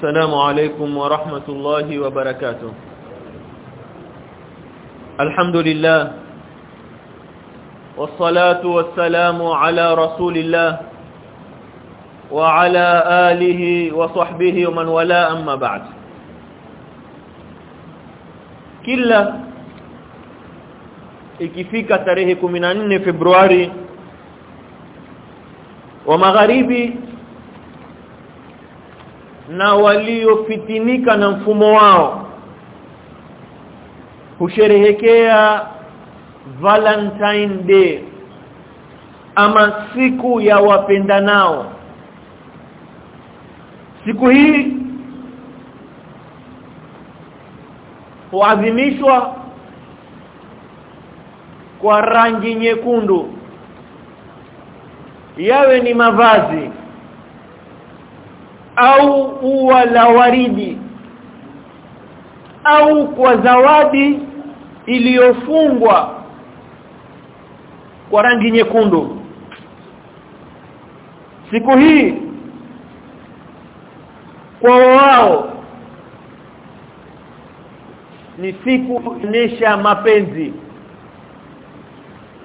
السلام عليكم ورحمة الله وبركاته. الحمد لله والصلاة والسلام على رسول الله وعلى آله وصحبه ومن ولا أما بعد. Kila ikifika tarehe 14 Februari wa magharibi na waliofitinika na mfumo wao. Husherehekea Valentine Day ama siku ya wapendanao siku hii huadhimishwa kwa rangi nyekundu. Yawe ni mavazi au ua la waridi au kwa zawadi iliyofungwa kwa rangi nyekundu. Siku hii kwa wao ni siku kuonesha mapenzi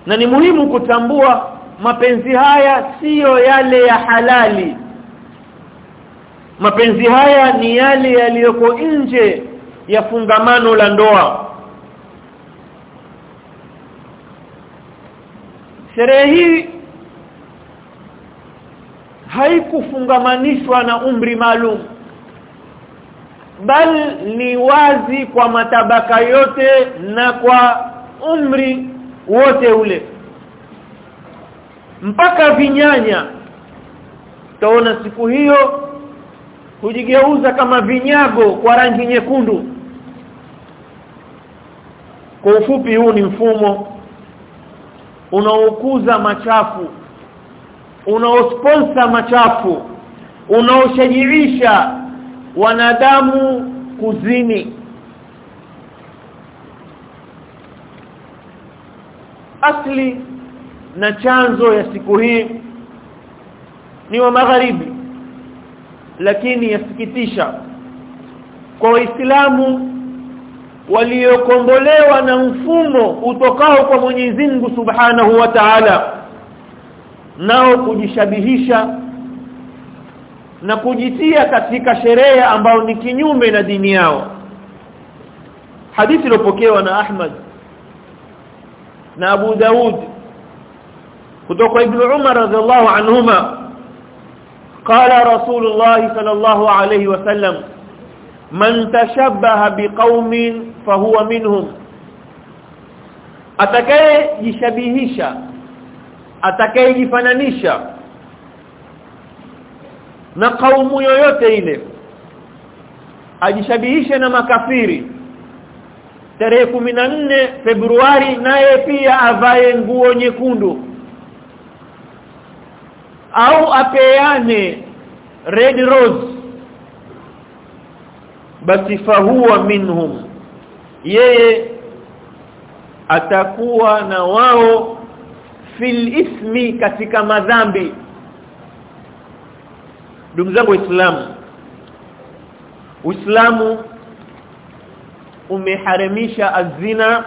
na ni muhimu kutambua mapenzi haya siyo yale ya halali mapenzi haya ni yale yaliyoko nje ya fungamano la ndoa. Sherehe hii haikufungamanishwa na umri maalum bal ni wazi kwa matabaka yote na kwa umri wote ule. Mpaka vinyanya taona siku hiyo hujigeuza kama vinyago kwa rangi nyekundu. Kwa ufupi huu ni mfumo unaokuza machafu unaosponsa machafu unaoshajirisha wanadamu kuzini. Asli na chanzo ya siku hii ni wa magharibi lakini yasikitisha. Kwa waislamu waliokombolewa na mfumo utokao kwa Mwenyezi Mungu Subhanahu wa Ta'ala nao kujishabihisha na kujitia katika sherehe ambayo ni kinyume na dini yao. Hadithi iliyopokewa na Ahmad na Abu Daud kutoka Ibn Umar radhiallahu anhuma qala عليه وسلم من wasallam man فهو biqaumin fahuwa minhum atakayejishabihisha atakayejifananisha na قوم yoyote ile ajishabihishe na makafiri tarehe 14 Februari naye pia avae nguo nyekundu au apeane red rose. Basi fahuwa minhum yeye atakuwa na wao fil ismi katika madhambi. Ndugu zangu waislamu uislamu umeharamisha azina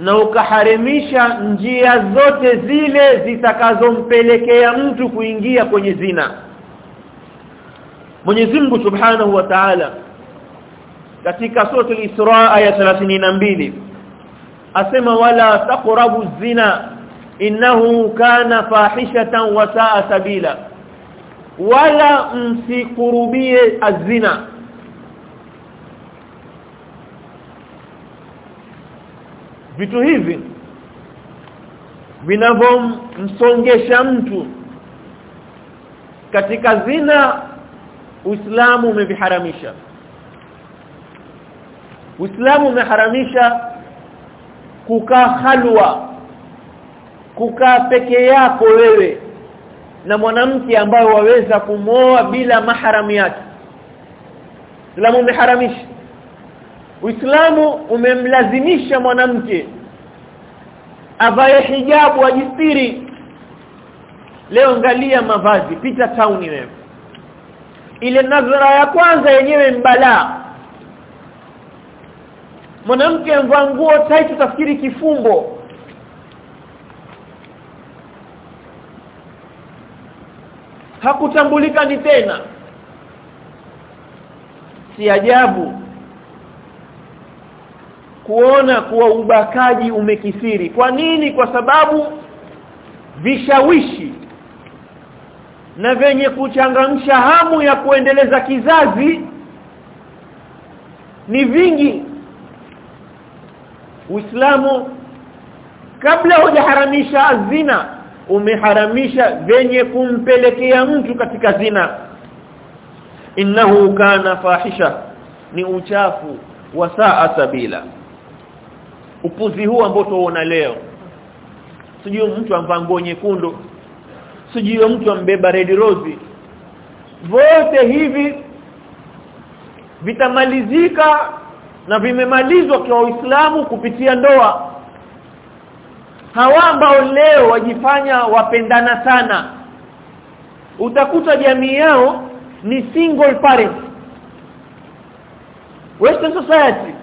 na ukaharimisha njia zote zile zitakazompelekea mtu kuingia kwenye zina. Mwenyezi Mungu Subhanahu wa Ta'ala katika sura al-Isra aya 32 asema wala taqrabu zina innahu kana fahishatan wa sa'a sabila. Wala msikurubie azina vitu hivi vinavyomsongesha mtu katika zina Uislamu umeviharamisha. Uislamu umeharamisha kukaa halwa kukaa peke yako wewe na mwanamke ambaye waweza kumwoa bila maharamu yake. Uislamu umeharamisha Uislamu umemlazimisha mwanamke avae hijabu ajistiri. Leo angalia mavazi pita town wewe ile nadhara ya kwanza yenyewe mbalaa mwanamke amvaa nguo tight tafikiri kifumbo. Hakutambulika ni tena. Si ajabu kuona kuwa ubakaji umekithiri. Kwa nini? Kwa sababu vishawishi na venye kuchangamsha hamu ya kuendeleza kizazi ni vingi. Uislamu kabla hujaharamisha zina umeharamisha venye kumpelekea mtu katika zina. Innahu kana fahisha ni uchafu wa saa sabila upuzi huu ambao tuona leo. Sijui mtu amvaa nguo nyekundu. Sijui mtu ambeba red rose. Vote hivi vitamalizika na vimemalizwa kwa Uislamu kupitia ndoa. Hawa ambao leo wajifanya wapendana sana. Utakuta jamii yao ni single parent western society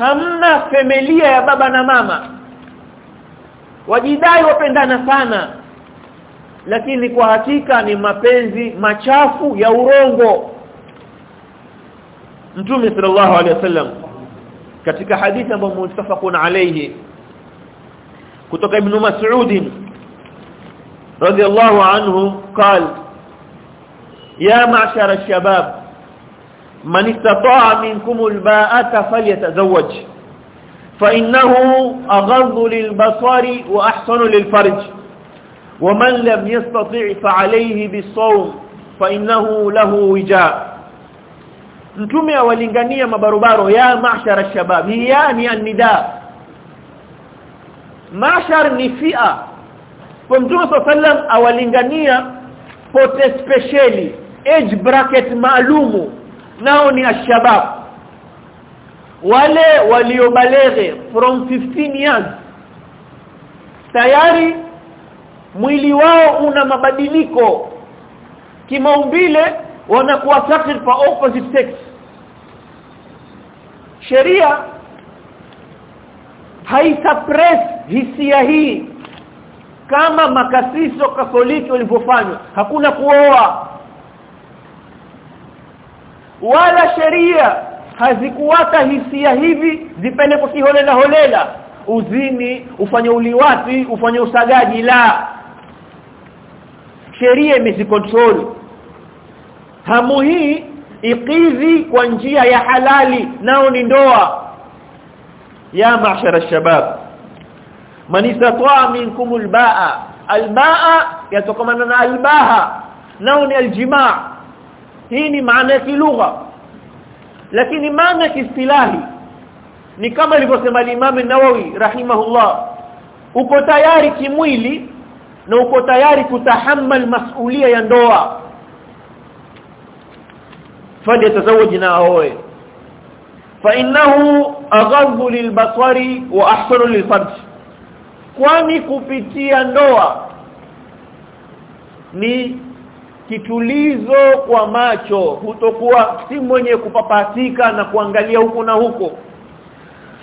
hamna familia ya baba na mama wajidai wapendana sana lakini kwa hakika ni mapenzi machafu ya urongo Mtume sallallahu alaihi wasallam katika hadithi ambayo mustafaqun alayhi kutoka Ibn Mas'ud radiyallahu anhu قال يا معشر الشباب من استطاع منكم الباءة فليتزوج. فإنه أغض للبصر وأحسن للفرج. ومن لم يستطع فعليه بالصوم فإنه له وجاء. نتمي ولنغنية مبربارو يا معشر الشباب هي يعني النداء. معشر نفئة فمتوم صلى الله عليه وسلم ولنغنية فوتسبشيلي age bracket maalumu nao ni ashabab wale waliobalege from 15 years tayari mwili wao una mabadiliko. Kimaumbile wanakuwa attracted for opposite sex. Sheria haisuppress hisia hii kama makasiso katoliki walivyofanywa hakuna kuoa wala sheria hazikuwata hisia hivi zipende kwa kiholela holela. Uzini ufanye uliwati ufanye usagaji la. Sheria imezikontrol hamu hii ikizi kwa njia ya halali nao ni ndoa. Ya mashara shabab man istata'a minkum albaa albaa yatokamana na albaha nao ni aljimaa hii ni maana ya kilugha. Lakini maana ya kiistilahi ni kama alivyosema Imam Nawawi rahimahullah uko tayari kimwili na uko tayari kutahammal masulia ya ndoa. Fali tazawaj na aoe. Fa innahu aghadhu lilbasari wa ahsanu lilfarj kwani kupitia ndoa ni kitulizo kwa macho hutokuwa si mwenye kupapatika na kuangalia huku na huko.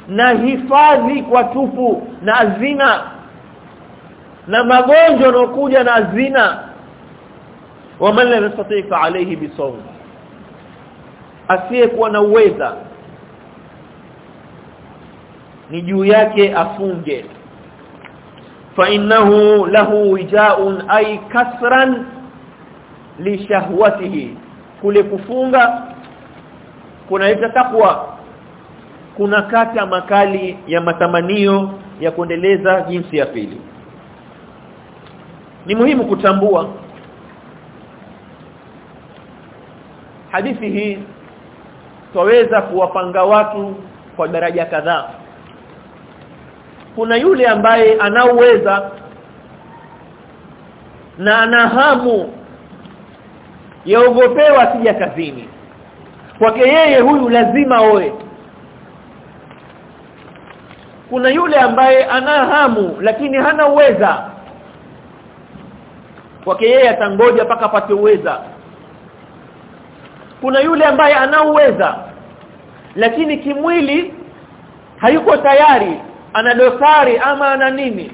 Na hifadhi kwa tupu na zina. Na magonjwa yanokuja na zina. Wa man la yastati fa alayhi bisawm. Asiyekuwa na uweza ni juu yake afunge. Fa innahu lahu wijaun ay kasran li shahwatihi. Kule kufunga kunaleta takwa kuna kata makali ya matamanio ya kuendeleza jinsi ya pili. Ni muhimu kutambua hadithi hii twaweza kuwapanga watu kwa daraja kadhaa. Kuna yule ambaye anauweza na ana hamu yaogopewa sija kazini. Kwake yeye huyu lazima oe. Kuna yule ambaye ana hamu lakini hana uweza. Kwake yeye atangoja paka apate uweza. Kuna yule ambaye ana uweza lakini kimwili hayuko tayari ana dosari ama ana nini.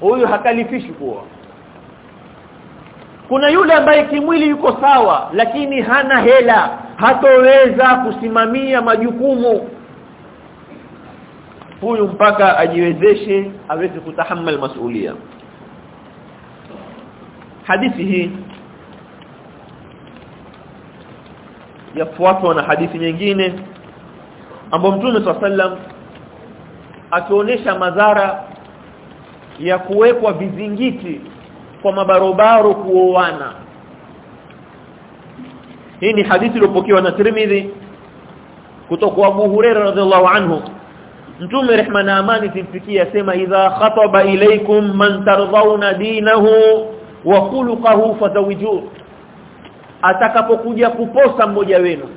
Huyu hakalifishi kuoa kuna yule ambaye kimwili yuko sawa lakini hana hela hatoweza kusimamia majukumu. Huyu mpaka ajiwezeshe aweze kutahammal masulia. Hadithi hii yafuatwa na hadithi nyingine ambapo Mtume sallam akionyesha madhara ya kuwekwa vizingiti kwa mabarobaro kuoana. Hii ni hadithi iliyopokewa na Tirmidhi kutoka kwa Abu Hurairah radhiallahu anhu. Mtume rehma na amani timfikia asema idha khataba ilaykum man tardawna dinahu wa khuluquhu fazawiju. Atakapokuja kuposa mmoja wenu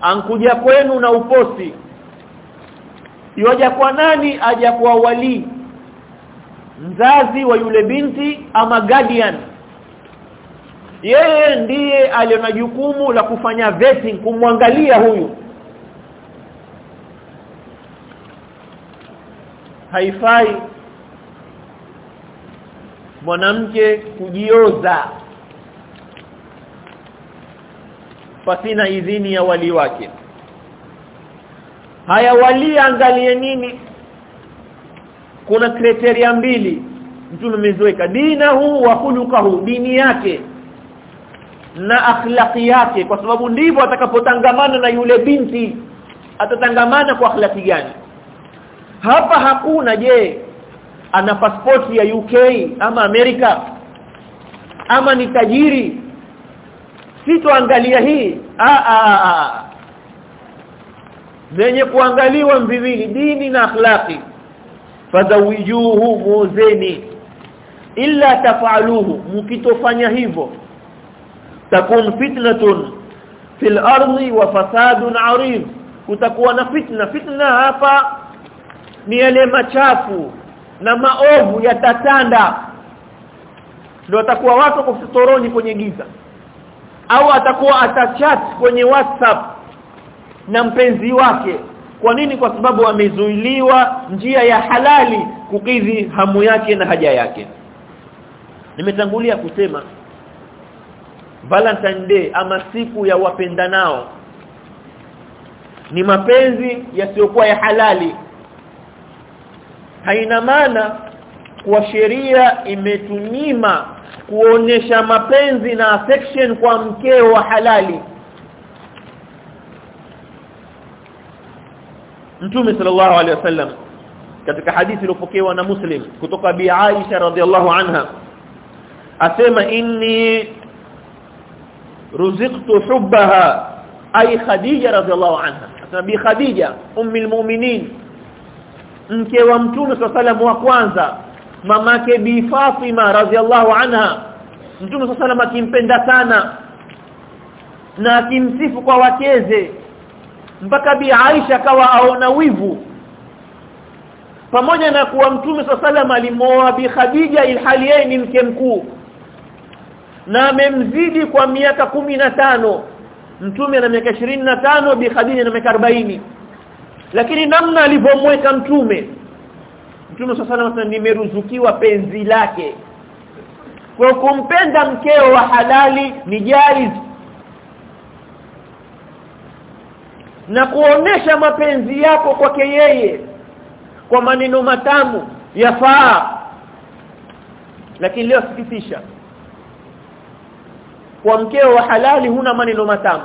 ankuja kwenu na uposi yoja kwa nani aja kwa wali mzazi wa yule binti ama guardian. Yeye ndiye aliona jukumu la kufanya vetting kumwangalia huyu. Haifai mwanamke kujioza. Pasina idhini ya wali wake. Haya wali angalie nini kuna kriteria mbili. Mtume mezoeka dinahu wa khuluquhu dini yake na akhlaqi yake kwa sababu ndivyo atakapotangamana na yule binti. Atatangamana kwa akhlaqi gani? Hapa hakuna je ana pasipoti ya UK ama Amerika ama ni tajiri? Sitoangalia hii. A a a zenye kuangaliwa viwili dini na akhlaqi fadawijuhu muzeni illa tafaluhu mkitofanya hivyo takun fitnatun fil ardi wa fasadun arid. Kutakuwa na fitna fitna hapa ni yale machafu na maovu yatatanda. Ndio atakuwa watu kufitoroni kwenye giza au atakuwa atachat kwenye WhatsApp na mpenzi wake kwa nini? Kwa sababu amezuiliwa njia ya halali kukidhi hamu yake na haja yake. Nimetangulia kusema Valentine Day ama siku ya wapendanao ni mapenzi yasiyokuwa ya halali. Haina maana kwa sheria imetunyima kuonesha mapenzi na affection kwa mkeo wa halali Mtume sallallahu alaihi wasallam katika hadithi iliyopokewa na Muslim kutoka Bi Aisha radhiallahu anha asema inni ruziqtu hubbaha ay Khadija radhiallahu anha. Asema Bi Khadija ummi almu'minin mke wa Mtume sallallahu wa kwanza mamake Bi Fatima radhiallahu anha. Mtume sallallahu akimpenda sana na akimsifu kwa wakeze mpaka Bi Aisha akawa aona wivu. Pamoja na kuwa Mtume sallallahu alimoa Bi Khadija ilhali yeye ni mke mkuu. Na amemzidi kwa miaka kumi na tano. Mtume ana miaka na tano Bi Khadija na miaka 40 lakini namna alivyomweka Mtume. Mtume asema nimeruzukiwa penzi lake. Kwa kumpenda mkeo wa halali ni jaiz na kuonesha mapenzi yako kwake yeye kwa maneno matamu yafaa. Lakini leo sikitisha kwa mkeo wa halali huna maneno matamu.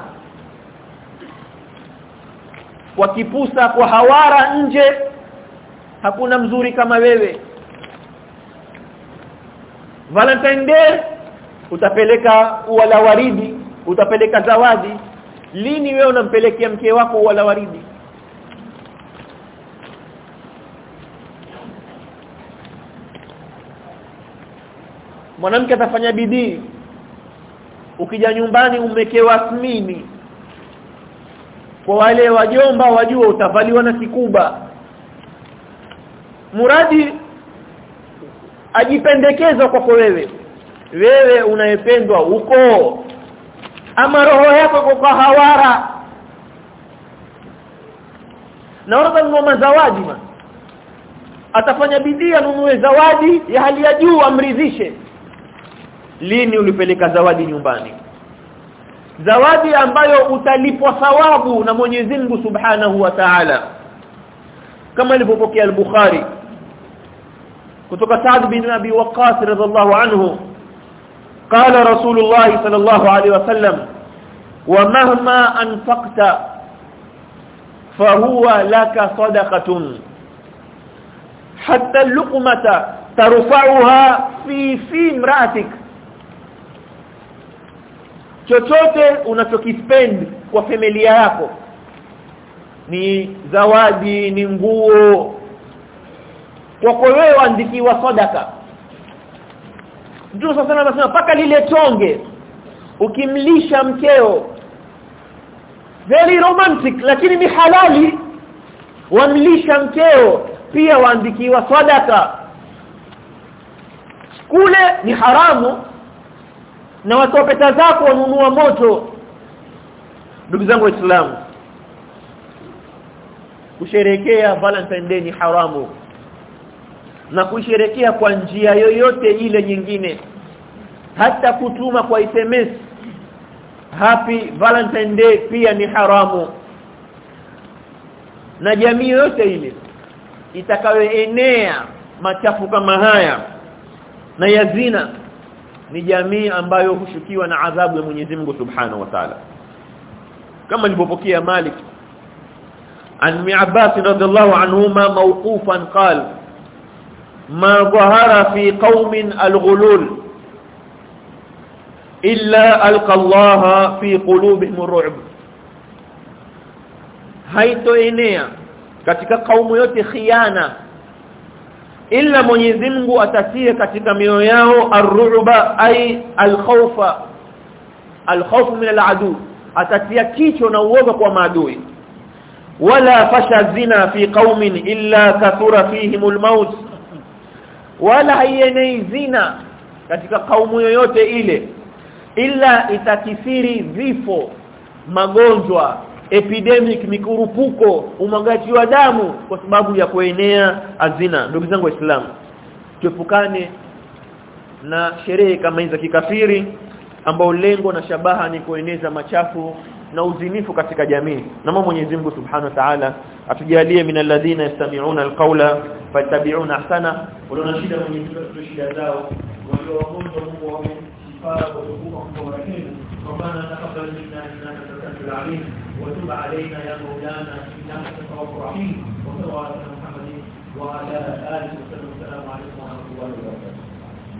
Kwa kipusa kwa hawara nje hakuna mzuri kama wewe. Valentine Day utapeleka wala waridi utapeleka zawadi lini wewe unampelekea mke wako wala waridi? Mwanamke atafanya bidii. Ukija nyumbani umekewa smini. Kwa wale wajomba wajua utavaliwa na kikuba. Muradi ajipendekeza kwako wewe. Wewe unayependwa uko ama roho yako kwa hawara. Na orda ngoma zawadi ma. Atafanya bidii anunue zawadi ya hali ya juu amridhishe. Lini ulipeleka zawadi nyumbani? Zawadi ambayo utalipwa thawabu na Mwenyezi Mungu Subhanahu wa Ta'ala. Kama ilivyopokea al-Bukhari kutoka Sa'd bin Abi Waqqas radhiallahu anhu قال رسول الله صلى الله عليه وسلم ومهما انفقت فهو لك صدقه حتى اللقمه ترفعها في في امراتك chochote unachokispend kwa familia yako ni zawadi ni nguo kwako wewe andikiwa sadaka Mtume sasa anasema paka lile tonge ukimlisha mkeo. Very romantic lakini ni halali. Wamlisha mkeo pia waandikiwa sadaka kule ni haramu na watoa pesa zako wanunua moto. Ndugu zangu waislamu kusherekea valentine day ni haramu na kusherekea kwa njia yoyote ile nyingine. Hata kutuma kwa SMS happy valentine day pia ni haramu. Na jamii yote ile itakayoenea machafu kama haya na yazina ni jamii ambayo hushukiwa na adhabu ya Mwenyezi Mungu Subhanahu wa Ta'ala. Kama nilipopokea Malik an Abbas radhiallahu anhuma mawqufan qala ma dhahara fi qaumin alghulul illa alqallaha fi qulubihim ru'b haitoenea katika kaumu yote khiana illa Mwenyezi Mungu atatie katika mioyo yao ar-ru'ba ay al-khawfa al-khawf min al-adu atatia kicho na uoga kwa maadui wala fasha zina fi qaumin illa kathura fihim al-maut wala haienei zina katika kaumu yoyote ile ila itakithiri vifo magonjwa epidemic mikurupuko umwagaji wa damu kwa sababu ya kuenea azina ndugu zangu waislamu tuepukane na sherehe kama hizi za kikafiri ambao lengo na shabaha ni kueneza machafu na uzinifu katika jamii. Na Mwenyezi Mungu Subhanahu wa Ta'ala atujalie minalladhina yastami'una alqawla fattabi'una ahsana wala shida Mungu shida zao walio wagonjwa Mungu wawe shifaa kwa kwa ربنا تقبل منا إنك أنت العليم. وتب علينا يا مولانا إنك أنت التواب الرحيم. وصلى على محمد وعلى آله وسلم. عليكم ورحمة الله وبركاته.